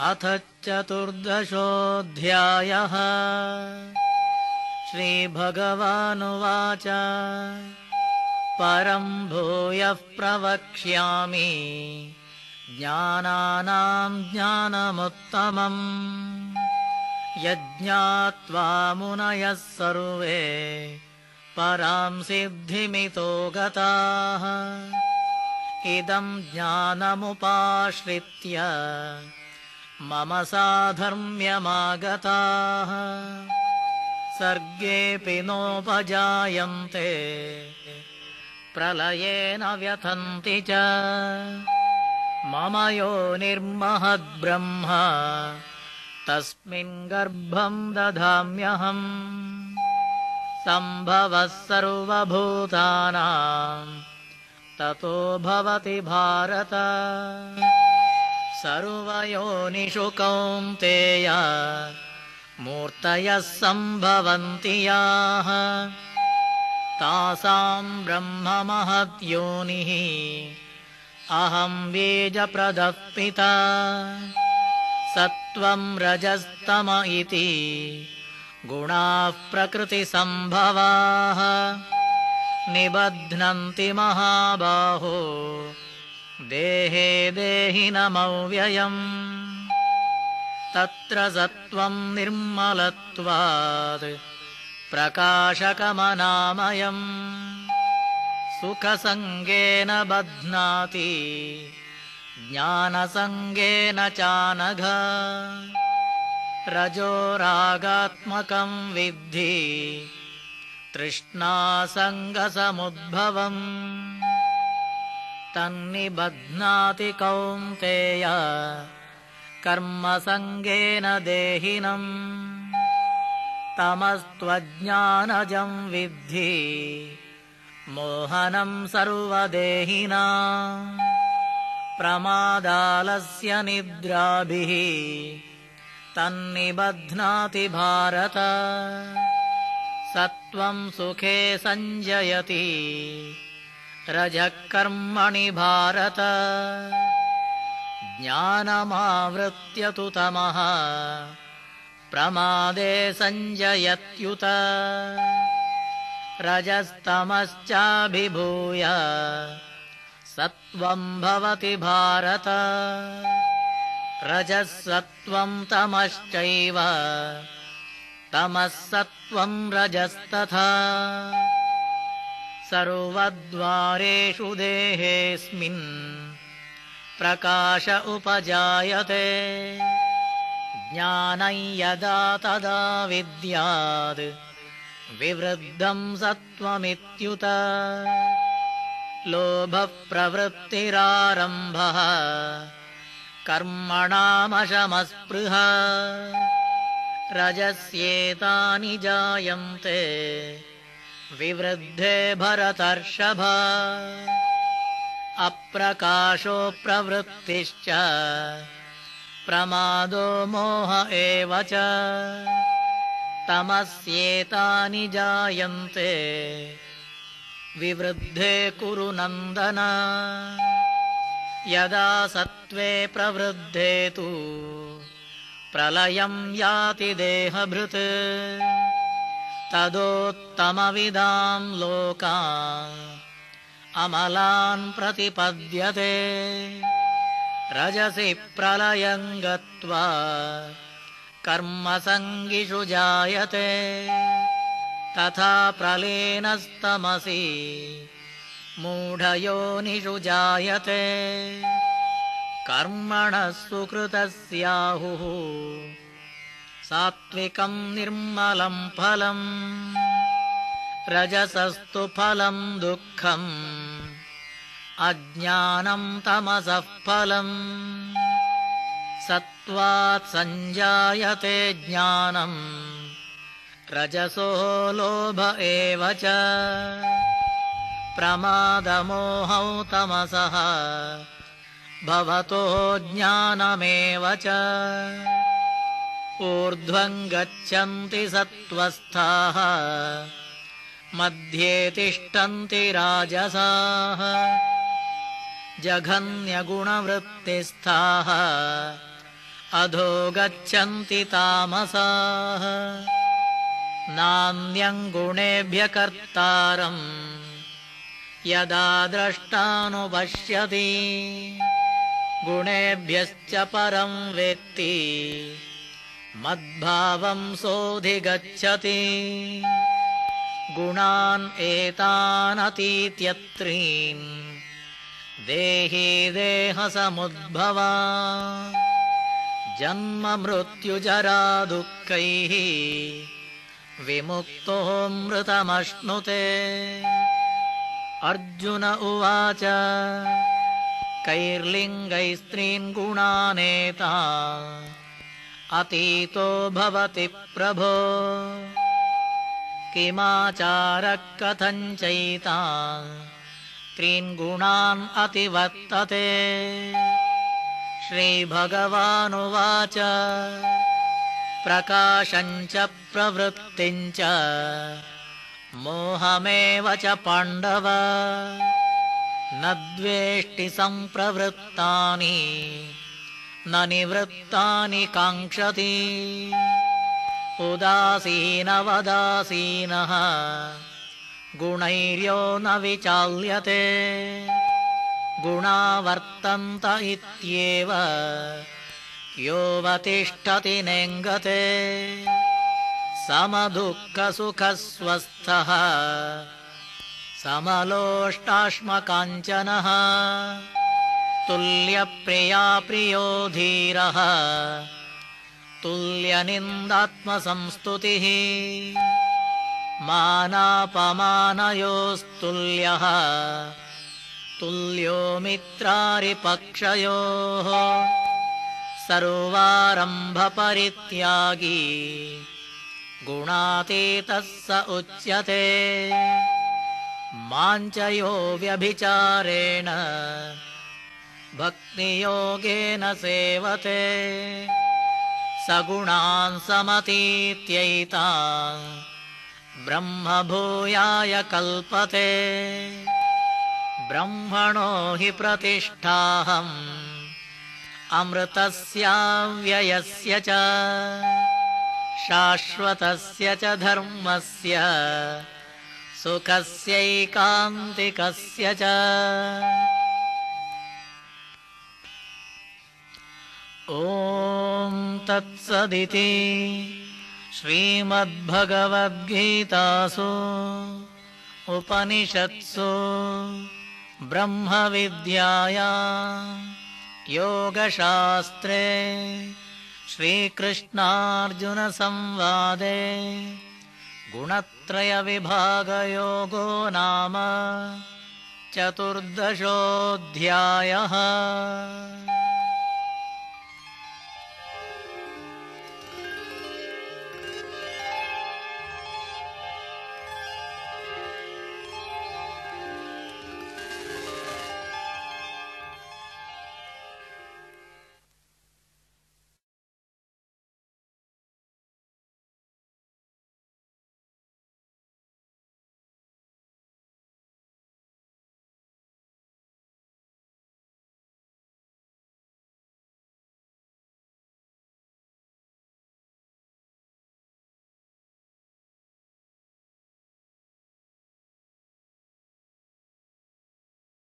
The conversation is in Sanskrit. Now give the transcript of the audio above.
अथ चतुर्दशोऽध्यायः। श्रीभगवानुवाच। परम् भूयः प्रवक्ष्यामि। ज्ञानानाम् ज्ञानमुत्तमम्। यज्ञात्वा मुनयः सर्वे पराम् सिद्धिमितो गताः। इदम् ज्ञानमुपाश्रित्य मम साधर्म्यमागताः। सर्गेऽपि नोपजायन्ते प्रलयेन व्यथन्ति च। मम यो निर्महद्ब्रह्म तस्मिन् गर्भम् दधाम्यहम्। सम्भवः सर्वभूतानाम् ततो भवति भारत सर्वयोनिषु कौन्तेय मूर्तयः सम्भवन्ति याः। तासाम् ब्रह्ममहद्योनिः अहम् बीजप्रदः पिता। सत्त्वम् रजस्तम इति गुणाः प्रकृतिसम्भवाः। निबध्नन्ति महाबाहो देहे देहिनमव्ययम्। तत्र सत्त्वम् निर्मलत्वात् प्रकाशकमनामयम्। सुखसङ्गेन बध्नाति ज्ञानसङ्गेन चानघ। रजोरागात्मकम् विद्धि तृष्णासङ्गसमुद्भवम् तन्निबध्नाति कौन्तेय कर्मसङ्गेन देहिनम् तमस्त्वज्ञानजम् विद्धि मोहनम् सर्वदेहिना। प्रमादालस्य निद्राभिः तन्निबध्नाति भारत। सत्त्वम् सुखे सञ्जयति रजः कर्मणि भारत। ज्ञानमावृत्य तु तमः। प्रमादे सञ्जयत्युत। रजस्तमश्चाभिभूय। सत्त्वम् भवति भारत। रजः सत्त्वम् तमश्चैव। तमः सत्त्वम् रजस्तथा सर्वद्वारेषु देहेऽस्मिन् प्रकाश उपजायते। ज्ञानम् यदा तदा विद्यात् विवृद्धम् सत्त्वमित्युत। लोभप्रवृत्तिरारम्भः कर्मणामशमस्पृह। रजस्येतानि जायन्ते विवृद्धे भरतर्षभ। अप्रकाशो प्रवृत्तिश्च। प्रमादो मोह एव च। तमस्येतानि जायन्ते। विवृद्धे कुरु नन्दन। यदा सत्त्वे प्रवृद्धे तु प्रलयम् याति देहभृत् तदोत्तमविदाम् लोका अमलान् प्रतिपद्यते। रजसि प्रलयम् गत्वा कर्मसङ्गिषु जायते। तथा प्रलीनस्तमसि मूढयोनिषु जायते। कर्मणः सुकृतस्याहुः सात्विकम् निर्मलम् फलम् रजसस्तु फलम् दुःखम् अज्ञानम् तमसः फलम्। सत्त्वात् सञ्जायते ज्ञानम् रजसो लोभ एव च। प्रमादमोहौ तमसः भवतो ज्ञानमेव च ऊर्ध्वम् गच्छन्ति सत्त्वस्थाः मध्ये तिष्ठन्ति राजसाः जघन्यगुणवृत्तिस्थाः अधो गच्छन्ति तामसाः। नान्यम् गुणेभ्य कर्तारम् यदा द्रष्टानुपश्यति गुणेभ्यश्च परं वेत्ति मद्भावं सोऽधिगच्छति। गुणान् एतानतीत्यत्रीन्। देही देहसमुद्भवा। जन्म मृत्युजरा दुःखैः। विमुक्तोऽमृतमश्नुते अर्जुन उवाच कैर्लिङ्गैस्त्रीन् गुणानेता अतीतो भवति प्रभो। किमाचारः कथञ्चैता त्रीन् गुणान् अतिवर्तते। श्रीभगवानुवाच। प्रकाशञ्च प्रवृत्तिञ्च मोहमेव च पाण्डव। न द्वेष्टि सम्प्रवृत्तानि न निवृत्तानि काङ्क्षति। उदासीनवदासीनः गुणैर्यो न विचाल्यते। गुणावर्तन्त इत्येव योऽवतिष्ठति नेङ्गते। समदुःखसुखस्वस्थः समलोष्टाश्मकाञ्चनः तुल्यप्रिया प्रियो धीरः। तुल्यनिन्दात्मसंस्तुतिः। मानापमानयोस्तुल्यः। तुल्यो मित्रारिपक्षयोः। सर्वारम्भपरित्यागी। गुणातीतः स उच्यते। माञ्चयो व्यभिचारेण भक्तियोगेन सेवते। सगुणान् समतीत्यैता। ब्रह्मभूयाय कल्पते। ब्रह्मणो हि प्रतिष्ठाहम्। अमृतस्याव्ययस्य च। शाश्वतस्य च धर्मस्य। सुखस्यैकान्तिकस्य च ॐ तत्सदिति श्रीमद्भगवद्गीतासु उपनिषत्सु ब्रह्मविद्याया योगशास्त्रे श्रीकृष्णार्जुनसंवादे गुणत्रयविभागयोगो नाम चतुर्दशोऽध्यायः